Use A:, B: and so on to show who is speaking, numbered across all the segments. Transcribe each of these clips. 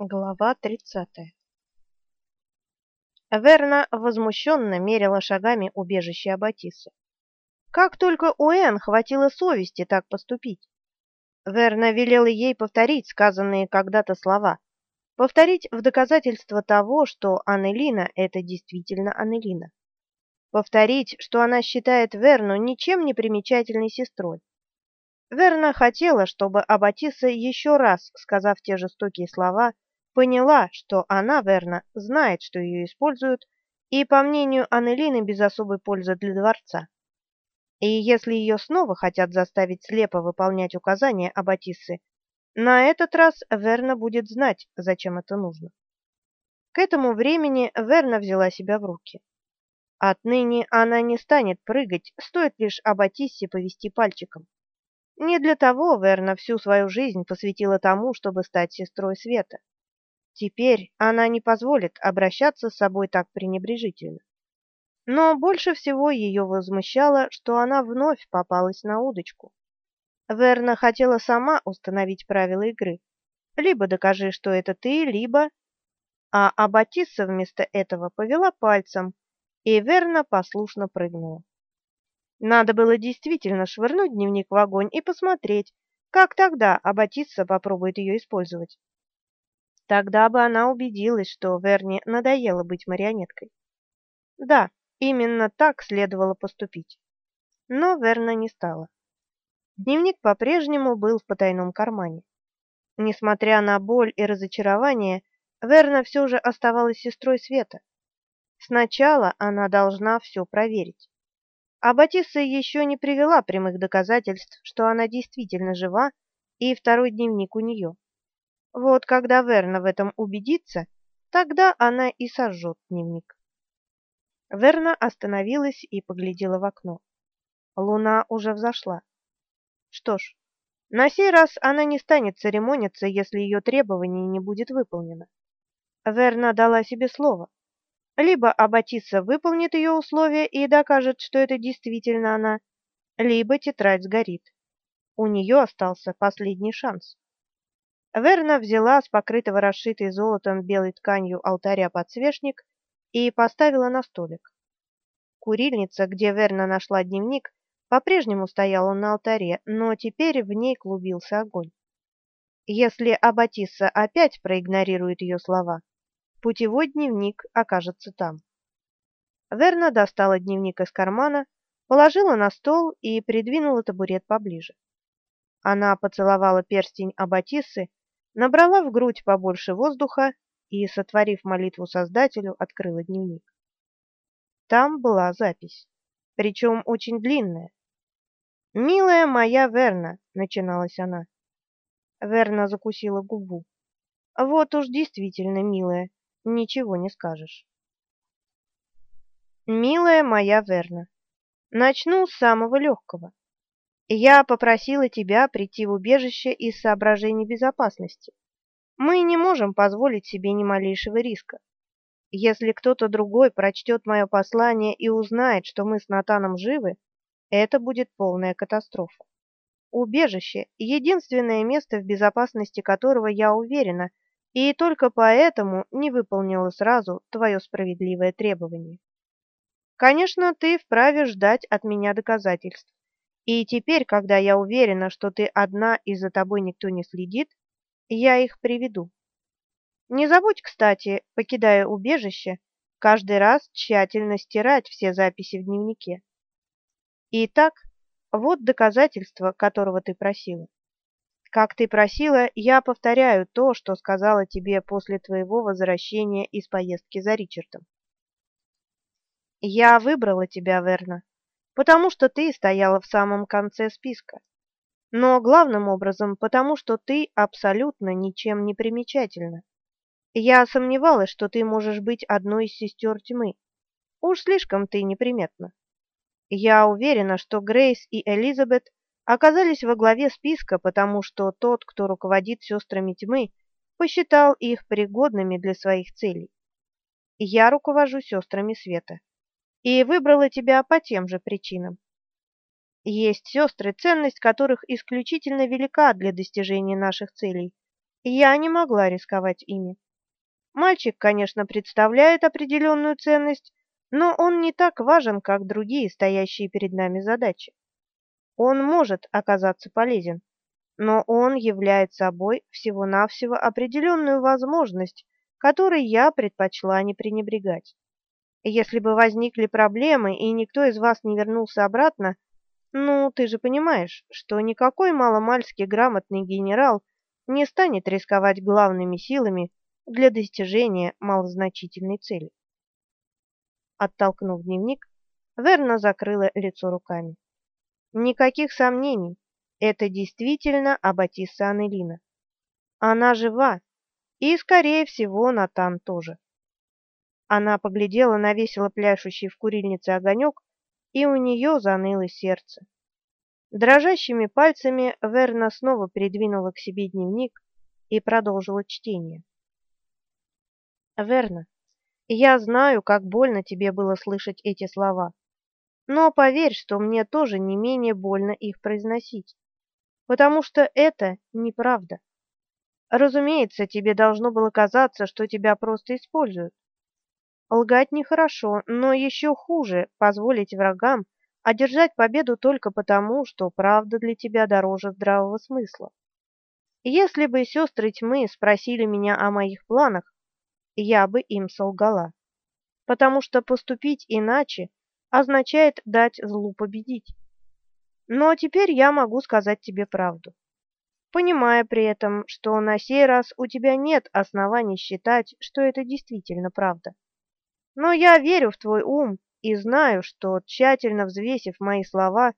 A: Глава 30. Верна возмущенно мерила шагами убежище Аббатисы. Как только у Энн хватило совести так поступить? Верна велела ей повторить сказанные когда-то слова, повторить в доказательство того, что Аннелина — это действительно Аннелина. Повторить, что она считает Верну ничем не примечательной сестрой. Верна хотела, чтобы Аббатиса еще раз, сказав те жестокие слова, Поняла, что она, верно, знает, что ее используют, и, по мнению Аннелины, без особой пользы для дворца. И если ее снова хотят заставить слепо выполнять указания Аббатиссы, на этот раз Верна будет знать, зачем это нужно. К этому времени Верна взяла себя в руки. Отныне она не станет прыгать, стоит лишь Аббатиссе повести пальчиком. Не для того Верна всю свою жизнь посвятила тому, чтобы стать сестрой Света. Теперь она не позволит обращаться с собой так пренебрежительно. Но больше всего ее возмущало, что она вновь попалась на удочку. Верна хотела сама установить правила игры. Либо докажи, что это ты, либо... А Аббатисса вместо этого повела пальцем, и Верна послушно прыгнула. Надо было действительно швырнуть дневник в огонь и посмотреть, как тогда Аббатисса попробует ее использовать. Тогда бы она убедилась, что Верни надоело быть марионеткой. Да, именно так следовало поступить. Но Верна не стала. Дневник по-прежнему был в потайном кармане. Несмотря на боль и разочарование, Верна все же оставалась сестрой Света. Сначала она должна все проверить. А Батисса еще не привела прямых доказательств, что она действительно жива, и второй дневник у нее. Вот когда Верна в этом убедится, тогда она и сожжет дневник. Верна остановилась и поглядела в окно. Луна уже взошла. Что ж, на сей раз она не станет церемониться, если ее требование не будет выполнено. Верна дала себе слово. Либо Аббатиса выполнит ее условия и докажет, что это действительно она, либо тетрадь сгорит. У нее остался последний шанс. Верна взяла с покрытого расшитой золотом белой тканью алтаря подсвечник и поставила на столик. Курильница, где Верна нашла дневник, по-прежнему стояла на алтаре, но теперь в ней клубился огонь. Если Аббатисса опять проигнорирует ее слова, путевой дневник окажется там. Верна достала дневник из кармана, положила на стол и придвинула табурет поближе. Она поцеловала перстень Аббатиссы набрала в грудь побольше воздуха и, сотворив молитву Создателю, открыла дневник. Там была запись, причем очень длинная. «Милая моя Верна», — начиналась она. Верна закусила губу. «Вот уж действительно милая, ничего не скажешь». «Милая моя Верна, начну с самого легкого. Я попросила тебя прийти в убежище из соображений безопасности. Мы не можем позволить себе ни малейшего риска. Если кто-то другой прочтет мое послание и узнает, что мы с Натаном живы, это будет полная катастрофа. Убежище — единственное место, в безопасности которого я уверена, и только поэтому не выполнила сразу твое справедливое требование. Конечно, ты вправе ждать от меня доказательств. И теперь, когда я уверена, что ты одна и за тобой никто не следит, я их приведу. Не забудь, кстати, покидая убежище, каждый раз тщательно стирать все записи в дневнике. Итак, вот доказательство, которого ты просила. Как ты просила, я повторяю то, что сказала тебе после твоего возвращения из поездки за Ричардом. Я выбрала тебя, Верна, потому что ты стояла в самом конце списка. Но главным образом потому, что ты абсолютно ничем не примечательна. Я сомневалась, что ты можешь быть одной из сестер тьмы. Уж слишком ты неприметна. Я уверена, что Грейс и Элизабет оказались во главе списка, потому что тот, кто руководит сестрами тьмы, посчитал их пригодными для своих целей. Я руковожу сестрами света и выбрала тебя по тем же причинам. Есть сестры, ценность которых исключительно велика для достижения наших целей, Я не могла рисковать ими. Мальчик, конечно, представляет определенную ценность, но он не так важен, как другие стоящие перед нами задачи. Он может оказаться полезен, но он является собой всего-навсего определенную возможность, которой я предпочла не пренебрегать. Если бы возникли проблемы и никто из вас не вернулся обратно, ну, ты же понимаешь, что никакой маломальски грамотный генерал не станет рисковать главными силами для достижения малозначительной цели. Оттолкнув дневник, Верна закрыла лицо руками. Никаких сомнений, это действительно Аббатисса Анелина. Она жива, и, скорее всего, Натан тоже. Она поглядела на весело пляшущий в курильнице огонек, и у нее заныло сердце. Дрожащими пальцами Верна снова передвинула к себе дневник и продолжила чтение. Верна, я знаю, как больно тебе было слышать эти слова, но поверь, что мне тоже не менее больно их произносить, потому что это неправда. Разумеется, тебе должно было казаться, что тебя просто используют. Лгать нехорошо, но еще хуже позволить врагам одержать победу только потому, что правда для тебя дороже здравого смысла. Если бы сестры тьмы спросили меня о моих планах, я бы им солгала, потому что поступить иначе означает дать злу победить. Но теперь я могу сказать тебе правду, понимая при этом, что на сей раз у тебя нет оснований считать, что это действительно правда. Но я верю в твой ум и знаю, что, тщательно взвесив мои слова,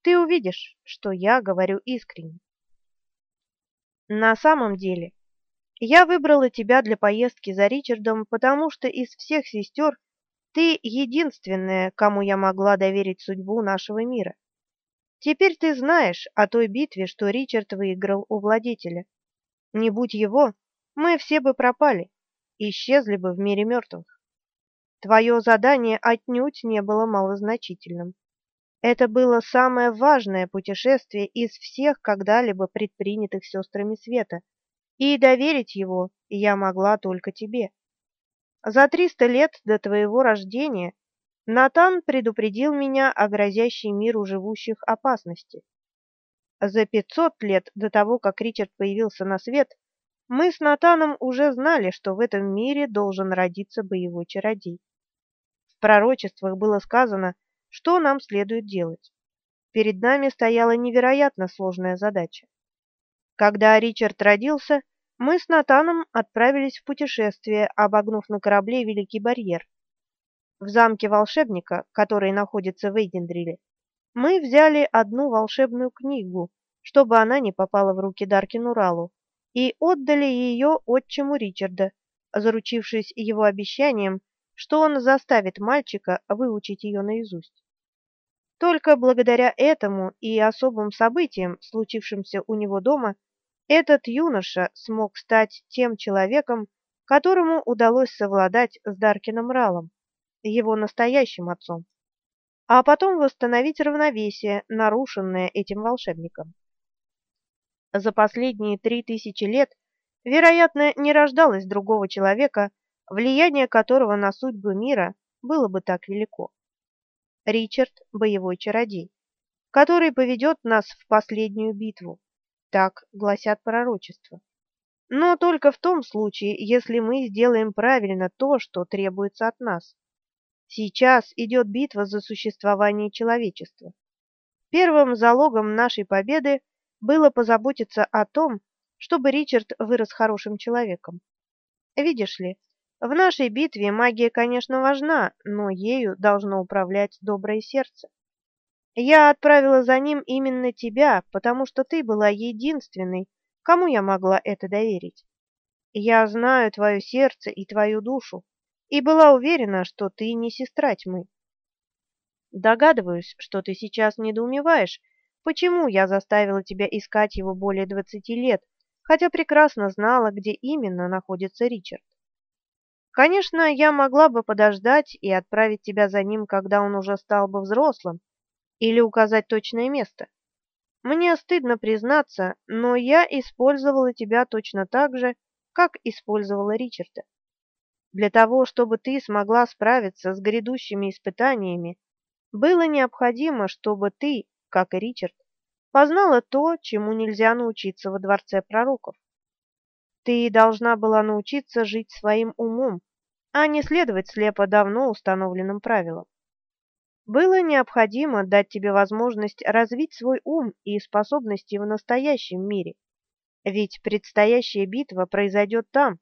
A: ты увидишь, что я говорю искренне. На самом деле, я выбрала тебя для поездки за Ричардом, потому что из всех сестер ты единственная, кому я могла доверить судьбу нашего мира. Теперь ты знаешь о той битве, что Ричард выиграл у владетеля. Не будь его, мы все бы пропали, исчезли бы в мире мертвых. Твое задание отнюдь не было малозначительным. Это было самое важное путешествие из всех когда-либо предпринятых сестрами света, и доверить его я могла только тебе. За триста лет до твоего рождения Натан предупредил меня о грозящей миру живущих опасности. За пятьсот лет до того, как Ричард появился на свет, мы с Натаном уже знали, что в этом мире должен родиться боевой чародей. В пророчествах было сказано, что нам следует делать. Перед нами стояла невероятно сложная задача. Когда Ричард родился, мы с Натаном отправились в путешествие, обогнув на корабле Великий барьер. В замке волшебника, который находится в Эйдендриле, мы взяли одну волшебную книгу, чтобы она не попала в руки Даркину Ралу, и отдали ее отчиму Ричарда, заручившись его обещанием, что он заставит мальчика выучить ее наизусть. Только благодаря этому и особым событиям, случившимся у него дома, этот юноша смог стать тем человеком, которому удалось совладать с Даркином Ралом, его настоящим отцом, а потом восстановить равновесие, нарушенное этим волшебником. За последние три тысячи лет, вероятно, не рождалось другого человека, влияние которого на судьбы мира было бы так велико. Ричард – боевой чародей, который поведет нас в последнюю битву, так гласят пророчества. Но только в том случае, если мы сделаем правильно то, что требуется от нас. Сейчас идет битва за существование человечества. Первым залогом нашей победы было позаботиться о том, чтобы Ричард вырос хорошим человеком. Видишь ли, в нашей битве магия, конечно, важна, но ею должно управлять доброе сердце. Я отправила за ним именно тебя, потому что ты была единственной, кому я могла это доверить. Я знаю твое сердце и твою душу, и была уверена, что ты не сестра тьмы. Догадываюсь, что ты сейчас недоумеваешь, почему я заставила тебя искать его более двадцати лет, хотя прекрасно знала, где именно находится Ричард. Конечно, я могла бы подождать и отправить тебя за ним, когда он уже стал бы взрослым, или указать точное место. Мне стыдно признаться, но я использовала тебя точно так же, как использовала Ричарда. Для того, чтобы ты смогла справиться с грядущими испытаниями, было необходимо, чтобы ты, как и Ричард, познала то, чему нельзя научиться во дворце пророков. Ты должна была научиться жить своим умом, а не следовать слепо давно установленным правилам. Было необходимо дать тебе возможность развить свой ум и способности в настоящем мире, ведь предстоящая битва произойдет там,